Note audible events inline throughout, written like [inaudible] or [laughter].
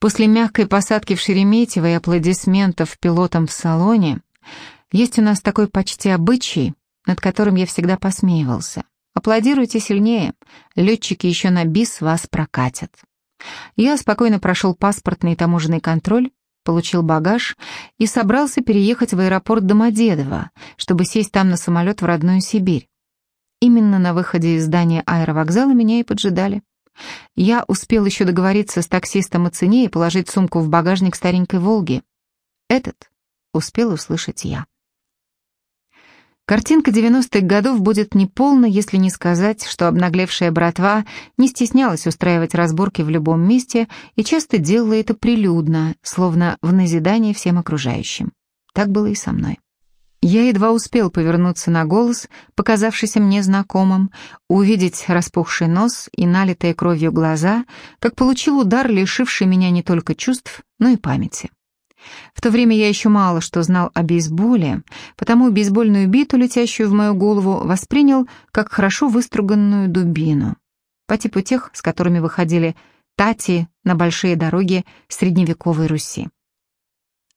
После мягкой посадки в Шереметьево и аплодисментов пилотам в салоне есть у нас такой почти обычай, над которым я всегда посмеивался. Аплодируйте сильнее, летчики еще на бис вас прокатят. Я спокойно прошел паспортный и таможенный контроль, получил багаж и собрался переехать в аэропорт Домодедово, чтобы сесть там на самолет в родную Сибирь. Именно на выходе из здания аэровокзала меня и поджидали. Я успел еще договориться с таксистом о цене и положить сумку в багажник старенькой «Волги». Этот успел услышать я. Картинка 90-х годов будет неполна, если не сказать, что обнаглевшая братва не стеснялась устраивать разборки в любом месте и часто делала это прилюдно, словно в назидание всем окружающим. Так было и со мной. Я едва успел повернуться на голос, показавшийся мне знакомым, увидеть распухший нос и налитые кровью глаза, как получил удар, лишивший меня не только чувств, но и памяти. В то время я еще мало что знал о бейсболе, потому бейсбольную биту, летящую в мою голову, воспринял как хорошо выструганную дубину, по типу тех, с которыми выходили тати на большие дороги средневековой Руси.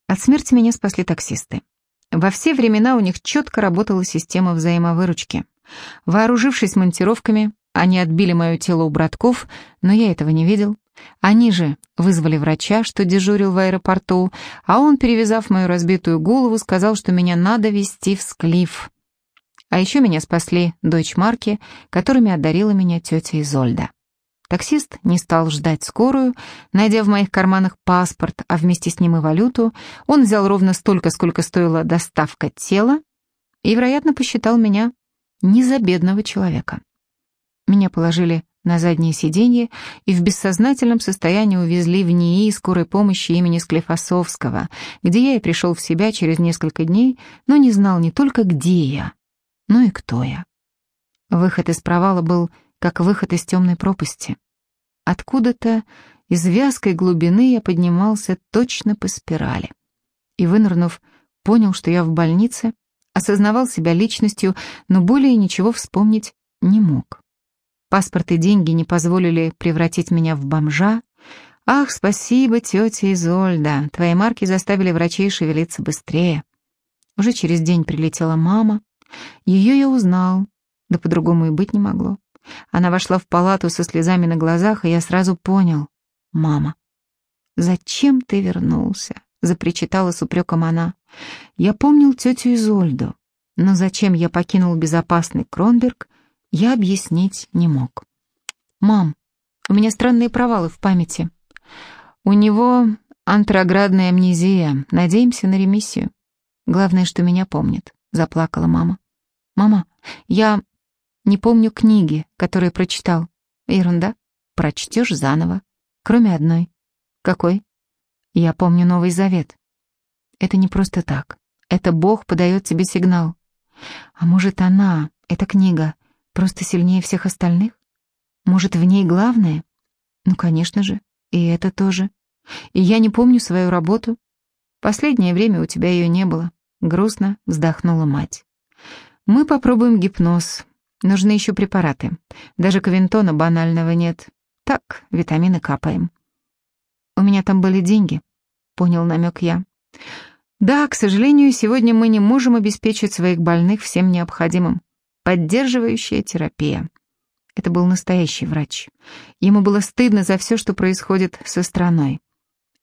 От смерти меня спасли таксисты. Во все времена у них четко работала система взаимовыручки. Вооружившись монтировками, они отбили мое тело у братков, но я этого не видел. Они же вызвали врача, что дежурил в аэропорту, а он, перевязав мою разбитую голову, сказал, что меня надо везти в Склиф. А еще меня спасли дочь-марки, которыми одарила меня тетя Изольда. Таксист не стал ждать скорую, найдя в моих карманах паспорт, а вместе с ним и валюту, он взял ровно столько, сколько стоила доставка тела, и, вероятно, посчитал меня не человека. Меня положили на заднее сиденье и в бессознательном состоянии увезли в НИИ скорой помощи имени Склифосовского, где я и пришел в себя через несколько дней, но не знал не только где я, но и кто я. Выход из провала был как выход из темной пропасти. Откуда-то из вязкой глубины я поднимался точно по спирали. И, вынырнув, понял, что я в больнице, осознавал себя личностью, но более ничего вспомнить не мог. Паспорт и деньги не позволили превратить меня в бомжа. Ах, спасибо, тетя Изольда, твои марки заставили врачей шевелиться быстрее. Уже через день прилетела мама. Ее я узнал, да по-другому и быть не могло. Она вошла в палату со слезами на глазах, и я сразу понял. Мама. «Зачем ты вернулся?» — запричитала с упреком она. Я помнил тетю Изольду, но зачем я покинул безопасный Кронберг, я объяснить не мог. «Мам, у меня странные провалы в памяти. У него антроградная амнезия. Надеемся на ремиссию. Главное, что меня помнит», — заплакала мама. «Мама, я не помню книги, которые прочитал. Ерунда. Прочтешь заново. Кроме одной. Какой? Я помню Новый Завет. Это не просто так. Это Бог подает тебе сигнал. А может, она, эта книга, Просто сильнее всех остальных? Может, в ней главное? Ну, конечно же, и это тоже. И я не помню свою работу. Последнее время у тебя ее не было. Грустно вздохнула мать. Мы попробуем гипноз. Нужны еще препараты. Даже кавинтона банального нет. Так, витамины капаем. У меня там были деньги, понял намек я. Да, к сожалению, сегодня мы не можем обеспечить своих больных всем необходимым. Поддерживающая терапия. Это был настоящий врач. Ему было стыдно за все, что происходит со страной.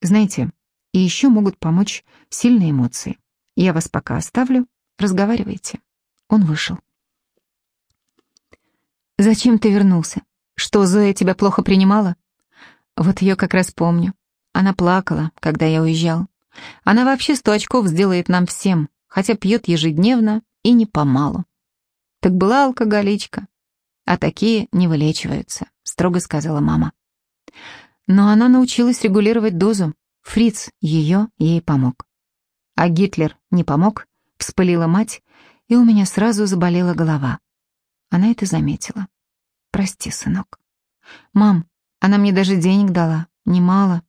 Знаете, и еще могут помочь сильные эмоции. Я вас пока оставлю, разговаривайте. Он вышел. «Зачем ты вернулся? Что, Зоя тебя плохо принимала?» Вот ее как раз помню. Она плакала, когда я уезжал. Она вообще сто очков сделает нам всем, хотя пьет ежедневно и не помалу. Так была алкоголичка. А такие не вылечиваются, строго сказала мама. Но она научилась регулировать дозу. Фриц ее ей помог. А Гитлер не помог, вспылила мать, и у меня сразу заболела голова. Она это заметила. Прости, сынок. Мам, она мне даже денег дала, немало.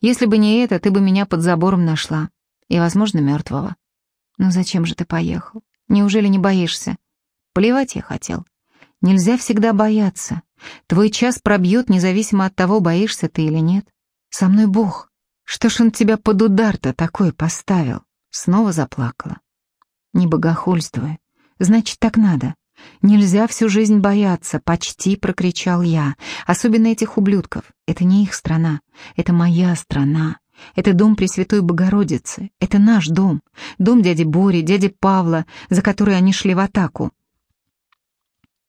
Если бы не это, ты бы меня под забором нашла. И, возможно, мертвого. Ну зачем же ты поехал? Неужели не боишься? Плевать я хотел. Нельзя всегда бояться. Твой час пробьет, независимо от того, боишься ты или нет. Со мной Бог, Что ж он тебя под удар-то такой поставил? Снова заплакала. Не богохульствуй. Значит, так надо. Нельзя всю жизнь бояться, почти прокричал я. Особенно этих ублюдков. Это не их страна. Это моя страна. Это дом Пресвятой Богородицы. Это наш дом. Дом дяди Бори, дяди Павла, за который они шли в атаку.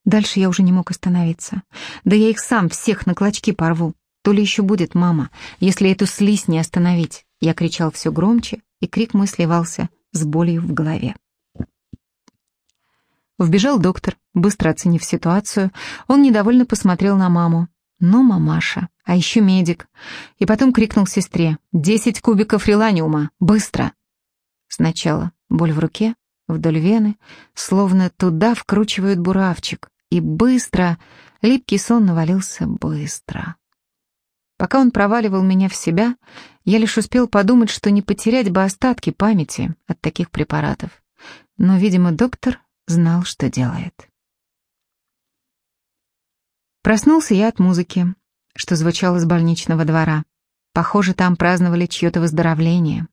Дальше я уже не мог остановиться. Да я их сам всех на клочки порву. То ли еще будет мама, если эту слизь не остановить. Я кричал все громче, и крик мой сливался с болью в голове. Вбежал доктор, быстро оценив ситуацию. Он недовольно посмотрел на маму. «Ну, мамаша, а еще медик». И потом крикнул сестре. «Десять кубиков реланиума! Быстро!» Сначала боль в руке, вдоль вены, словно туда вкручивают буравчик. И быстро, липкий сон навалился быстро. Пока он проваливал меня в себя, я лишь успел подумать, что не потерять бы остатки памяти от таких препаратов. Но, видимо, доктор знал, что делает. Проснулся я от музыки, что звучало с больничного двора. Похоже, там праздновали чье-то выздоровление.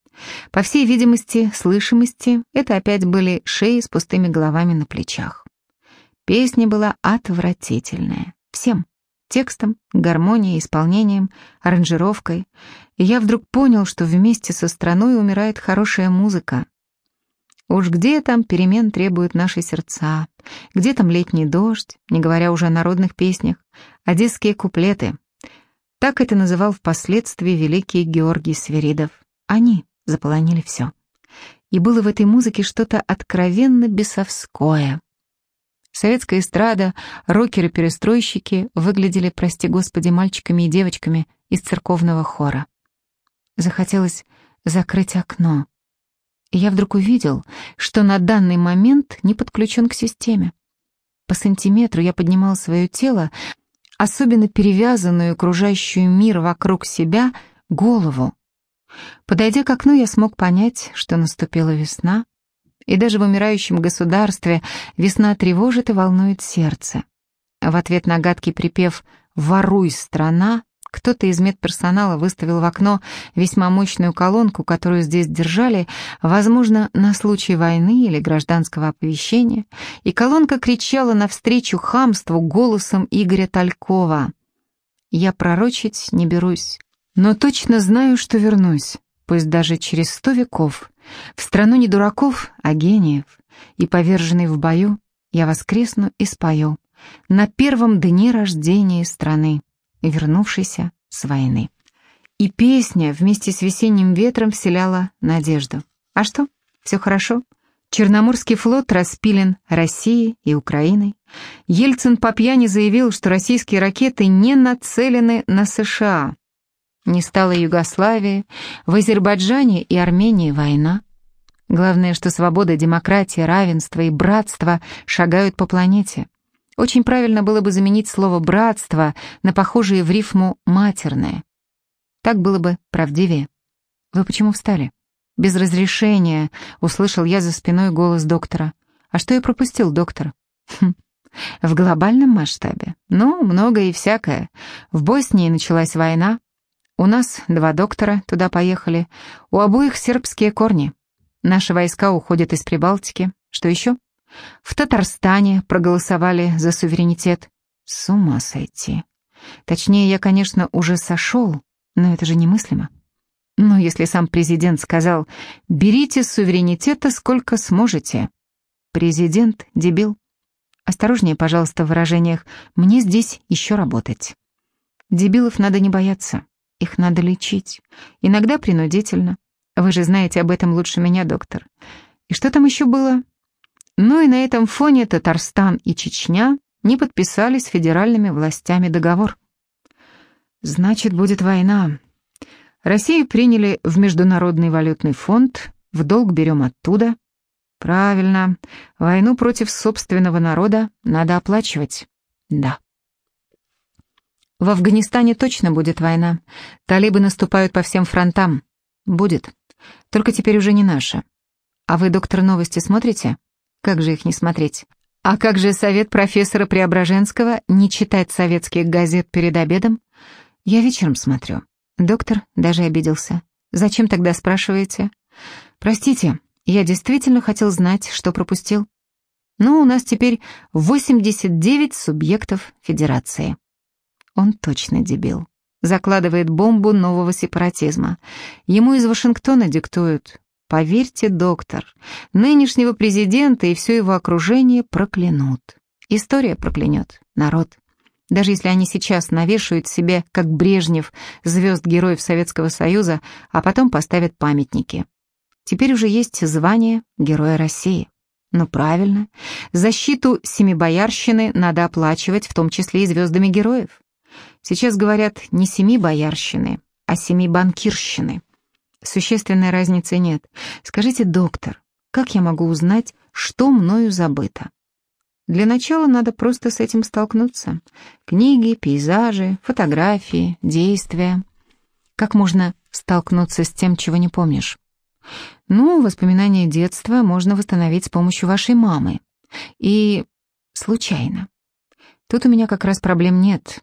По всей видимости, слышимости, это опять были шеи с пустыми головами на плечах. Песня была отвратительная. Всем. Текстом, гармонией, исполнением, аранжировкой. И я вдруг понял, что вместе со страной умирает хорошая музыка, Уж где там перемен требуют наши сердца, где там летний дождь, не говоря уже о народных песнях, одесские куплеты. Так это называл впоследствии великий Георгий Свиридов. Они заполонили все. И было в этой музыке что-то откровенно бесовское. Советская эстрада, рокеры-перестройщики выглядели, прости господи, мальчиками и девочками из церковного хора. Захотелось закрыть окно, я вдруг увидел, что на данный момент не подключен к системе. По сантиметру я поднимал свое тело, особенно перевязанную окружающую мир вокруг себя, голову. Подойдя к окну, я смог понять, что наступила весна, и даже в умирающем государстве весна тревожит и волнует сердце. В ответ на гадкий припев «Воруй, страна!» Кто-то из медперсонала выставил в окно весьма мощную колонку, которую здесь держали, возможно, на случай войны или гражданского оповещения, и колонка кричала навстречу хамству голосом Игоря Талькова. «Я пророчить не берусь, но точно знаю, что вернусь, пусть даже через сто веков, в страну не дураков, а гениев, и, поверженный в бою, я воскресну и спою. На первом дне рождения страны» вернувшийся с войны. И песня вместе с весенним ветром вселяла надежду. А что? Все хорошо? Черноморский флот распилен Россией и Украиной. Ельцин по пьяни заявил, что российские ракеты не нацелены на США. Не стало Югославии, в Азербайджане и Армении война. Главное, что свобода, демократия, равенство и братство шагают по планете. Очень правильно было бы заменить слово «братство» на похожее в рифму «матерное». Так было бы правдивее. «Вы почему встали?» «Без разрешения», — услышал я за спиной голос доктора. «А что я пропустил, доктор?» хм. «В глобальном масштабе? Ну, многое и всякое. В Боснии началась война. У нас два доктора туда поехали. У обоих сербские корни. Наши войска уходят из Прибалтики. Что еще?» В Татарстане проголосовали за суверенитет. С ума сойти. Точнее, я, конечно, уже сошел, но это же немыслимо. Но если сам президент сказал «берите суверенитета сколько сможете». Президент — дебил. Осторожнее, пожалуйста, в выражениях «мне здесь еще работать». Дебилов надо не бояться, их надо лечить. Иногда принудительно. Вы же знаете об этом лучше меня, доктор. И что там еще было? Ну и на этом фоне Татарстан и Чечня не подписали с федеральными властями договор. Значит, будет война. Россию приняли в Международный валютный фонд, в долг берем оттуда. Правильно, войну против собственного народа надо оплачивать. Да. В Афганистане точно будет война. Талибы наступают по всем фронтам. Будет. Только теперь уже не наша. А вы, доктор, новости смотрите? Как же их не смотреть? А как же совет профессора Преображенского не читать советских газет перед обедом? Я вечером смотрю. Доктор даже обиделся. Зачем тогда спрашиваете? Простите, я действительно хотел знать, что пропустил. Ну, у нас теперь 89 субъектов Федерации. Он точно дебил. Закладывает бомбу нового сепаратизма. Ему из Вашингтона диктуют. Поверьте, доктор, нынешнего президента и все его окружение проклянут. История проклянет, народ. Даже если они сейчас навешают себе, как Брежнев, звезд героев Советского Союза, а потом поставят памятники. Теперь уже есть звание Героя России. Ну правильно, защиту семибоярщины надо оплачивать, в том числе и звездами героев. Сейчас говорят не семи боярщины, а семи банкирщины. Существенной разницы нет. Скажите, доктор, как я могу узнать, что мною забыто? Для начала надо просто с этим столкнуться. Книги, пейзажи, фотографии, действия. Как можно столкнуться с тем, чего не помнишь? Ну, воспоминания детства можно восстановить с помощью вашей мамы. И случайно. Тут у меня как раз проблем нет.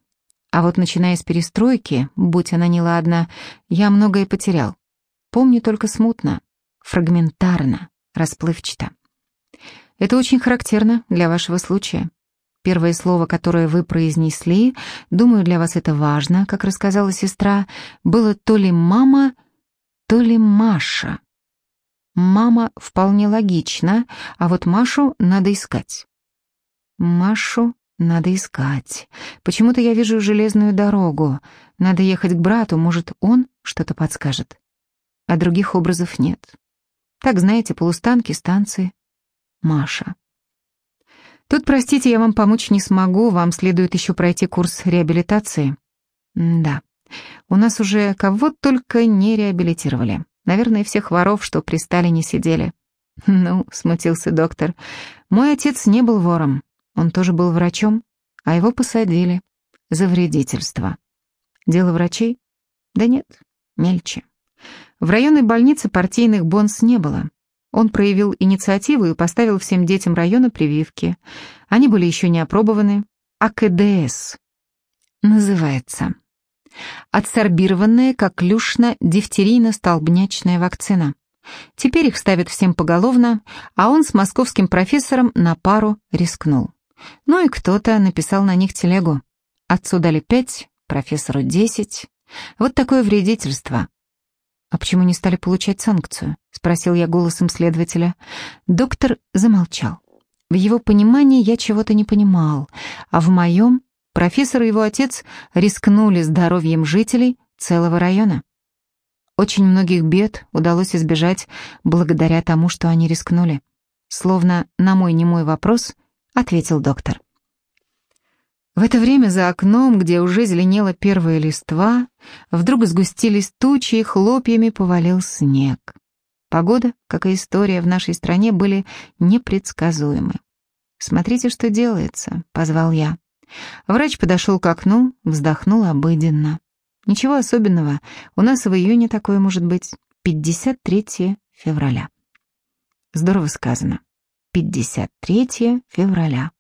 А вот начиная с перестройки, будь она неладна, я многое потерял. Помню только смутно, фрагментарно, расплывчато. Это очень характерно для вашего случая. Первое слово, которое вы произнесли, думаю, для вас это важно, как рассказала сестра, было то ли «мама», то ли «Маша». «Мама» вполне логично, а вот Машу надо искать. Машу надо искать. Почему-то я вижу железную дорогу. Надо ехать к брату, может, он что-то подскажет. А других образов нет. Так, знаете, полустанки, станции. Маша. Тут, простите, я вам помочь не смогу, вам следует еще пройти курс реабилитации. М да, у нас уже кого только не реабилитировали. Наверное, всех воров, что при Сталине сидели. [laughs] Ну, смутился доктор, мой отец не был вором. Он тоже был врачом, а его посадили за вредительство. Дело врачей? Да нет, мельче. В районной больнице партийных бонс не было. Он проявил инициативу и поставил всем детям района прививки. Они были еще не опробованы. АКДС называется. Адсорбированная коклюшно-дифтерийно-столбнячная вакцина. Теперь их ставят всем поголовно, а он с московским профессором на пару рискнул. Ну и кто-то написал на них телегу. Отцу дали пять, профессору десять. Вот такое вредительство. «А почему не стали получать санкцию?» — спросил я голосом следователя. Доктор замолчал. В его понимании я чего-то не понимал, а в моем профессор и его отец рискнули здоровьем жителей целого района. Очень многих бед удалось избежать благодаря тому, что они рискнули. Словно на мой немой вопрос — ответил доктор. В это время за окном, где уже зеленела первая листва, вдруг сгустились тучи и хлопьями повалил снег. Погода, как и история в нашей стране, были непредсказуемы. «Смотрите, что делается», — позвал я. Врач подошел к окну, вздохнул обыденно. «Ничего особенного, у нас в июне такое может быть. 53 февраля». Здорово сказано. 53 февраля.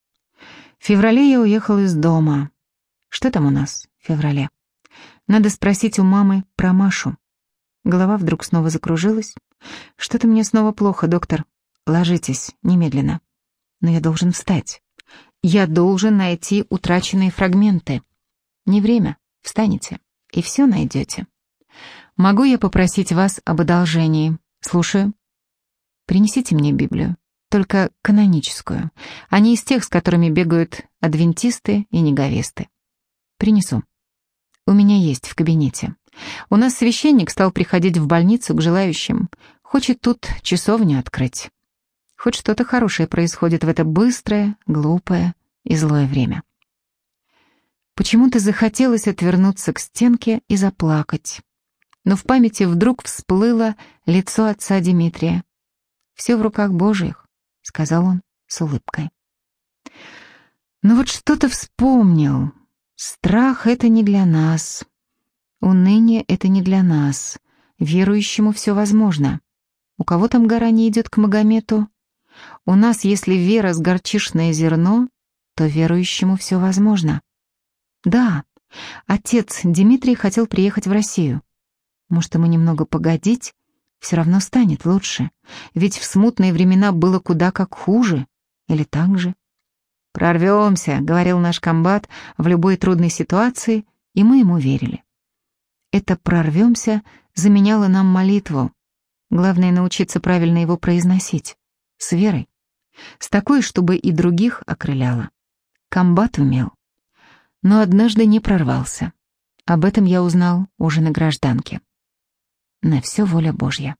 Феврале я уехал из дома. Что там у нас в феврале? Надо спросить у мамы про Машу. Голова вдруг снова закружилась. Что-то мне снова плохо, доктор. Ложитесь, немедленно. Но я должен встать. Я должен найти утраченные фрагменты. Не время. Встанете. И все найдете. Могу я попросить вас об одолжении? Слушаю. Принесите мне Библию только каноническую, а не из тех, с которыми бегают адвентисты и неговесты. Принесу. У меня есть в кабинете. У нас священник стал приходить в больницу к желающим. Хочет тут часовню открыть. Хоть что-то хорошее происходит в это быстрое, глупое и злое время. Почему-то захотелось отвернуться к стенке и заплакать. Но в памяти вдруг всплыло лицо отца Дмитрия. Все в руках Божьих сказал он с улыбкой. Но вот что-то вспомнил. Страх — это не для нас. Уныние — это не для нас. Верующему все возможно. У кого там гора не идет к Магомету? У нас, если вера с горчишное зерно, то верующему все возможно. Да, отец Дмитрий хотел приехать в Россию. Может, ему немного погодить? Все равно станет лучше. Ведь в смутные времена было куда как хуже. Или так же? «Прорвемся», — говорил наш комбат в любой трудной ситуации, и мы ему верили. Это «прорвемся» заменяло нам молитву. Главное — научиться правильно его произносить. С верой. С такой, чтобы и других окрыляло. Комбат умел. Но однажды не прорвался. Об этом я узнал уже на гражданке. На все воля Божья.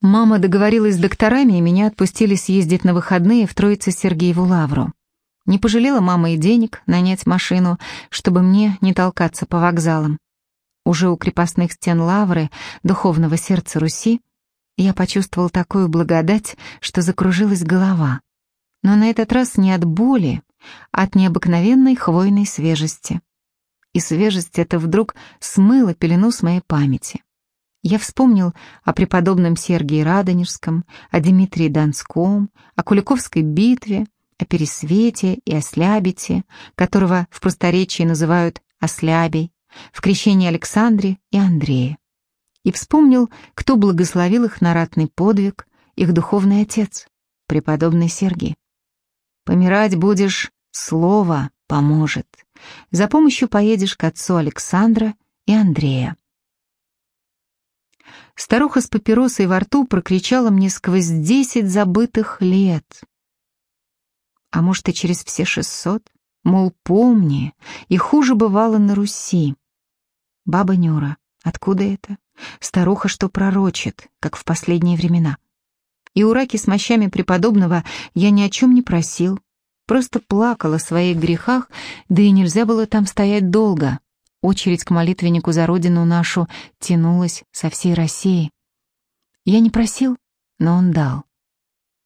Мама договорилась с докторами, и меня отпустили съездить на выходные в Троице-Сергиеву Лавру. Не пожалела мама и денег нанять машину, чтобы мне не толкаться по вокзалам. Уже у крепостных стен Лавры, духовного сердца Руси, я почувствовал такую благодать, что закружилась голова. Но на этот раз не от боли, а от необыкновенной хвойной свежести. И свежесть эта вдруг смыла пелену с моей памяти. Я вспомнил о преподобном Сергии Радонежском, о Дмитрии Донском, о Куликовской битве, о Пересвете и Ослябите, которого в просторечии называют Ослябей, в крещении Александре и Андрея. И вспомнил, кто благословил их на ратный подвиг, их духовный отец, преподобный Сергий. «Помирать будешь, слово поможет. За помощью поедешь к отцу Александра и Андрея». Старуха с папиросой во рту прокричала мне сквозь десять забытых лет а может и через все шестьсот, мол, помни, и хуже бывало на Руси. Баба Нюра, откуда это? Старуха, что пророчит, как в последние времена. И у раки с мощами преподобного я ни о чем не просил, просто плакал о своих грехах, да и нельзя было там стоять долго. Очередь к молитвеннику за родину нашу тянулась со всей России. Я не просил, но он дал.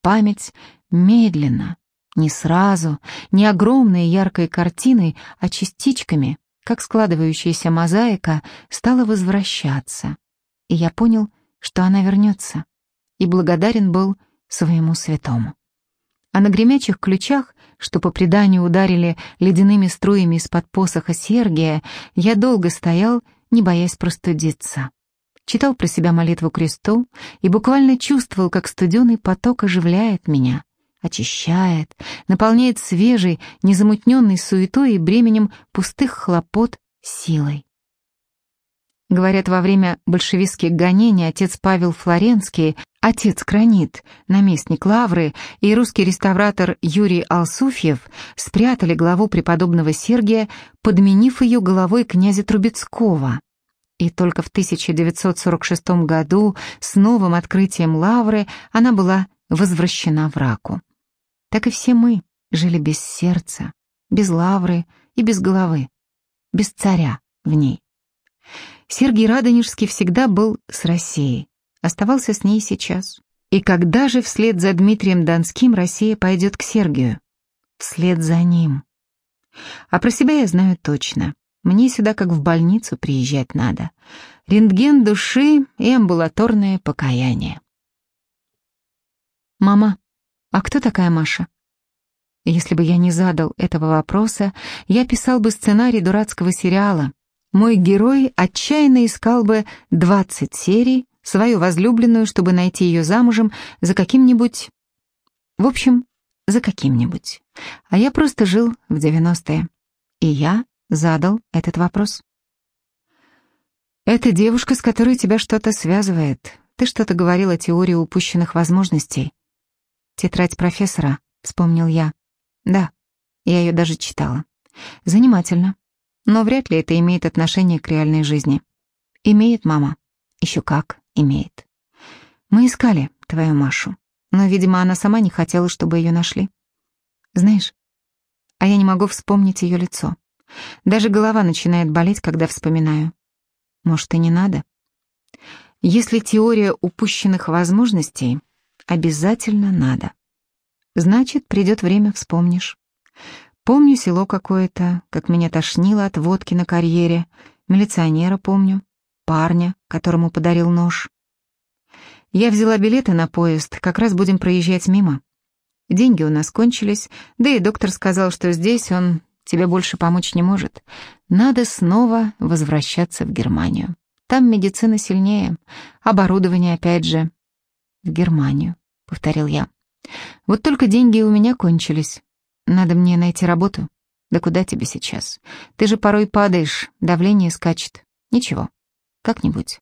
Память медленно, не сразу, не огромной яркой картиной, а частичками, как складывающаяся мозаика, стала возвращаться. И я понял, что она вернется, и благодарен был своему святому. А на гремячих ключах, что по преданию ударили ледяными струями из-под посоха Сергия, я долго стоял, не боясь простудиться. Читал про себя молитву кресту и буквально чувствовал, как студеный поток оживляет меня — очищает, наполняет свежей, незамутненной суетой и бременем пустых хлопот силой. Говорят, во время большевистских гонений отец Павел Флоренский, отец Кранит, наместник Лавры и русский реставратор Юрий Алсуфьев спрятали главу преподобного Сергия, подменив ее головой князя Трубецкого. И только в 1946 году с новым открытием Лавры она была возвращена в раку так и все мы жили без сердца, без лавры и без головы, без царя в ней. Сергий Радонежский всегда был с Россией, оставался с ней сейчас. И когда же вслед за Дмитрием Донским Россия пойдет к Сергию? Вслед за ним. А про себя я знаю точно. Мне сюда как в больницу приезжать надо. Рентген души и амбулаторное покаяние. «Мама, а кто такая Маша? Если бы я не задал этого вопроса, я писал бы сценарий дурацкого сериала. Мой герой отчаянно искал бы 20 серий, свою возлюбленную, чтобы найти ее замужем за каким-нибудь... В общем, за каким-нибудь. А я просто жил в 90-е. И я задал этот вопрос. «Это девушка, с которой тебя что-то связывает. Ты что-то говорил о теории упущенных возможностей. «Тетрадь профессора», — вспомнил я. «Да, я ее даже читала. Занимательно. Но вряд ли это имеет отношение к реальной жизни. Имеет, мама. Еще как имеет. Мы искали твою Машу, но, видимо, она сама не хотела, чтобы ее нашли. Знаешь, а я не могу вспомнить ее лицо. Даже голова начинает болеть, когда вспоминаю. Может, и не надо? Если теория упущенных возможностей Обязательно надо. Значит, придет время, вспомнишь. Помню село какое-то, как меня тошнило от водки на карьере. Милиционера помню, парня, которому подарил нож. Я взяла билеты на поезд, как раз будем проезжать мимо. Деньги у нас кончились, да и доктор сказал, что здесь он тебе больше помочь не может. Надо снова возвращаться в Германию. Там медицина сильнее, оборудование опять же. В Германию, повторил я. Вот только деньги у меня кончились. Надо мне найти работу. Да куда тебе сейчас? Ты же порой падаешь, давление скачет. Ничего, как-нибудь.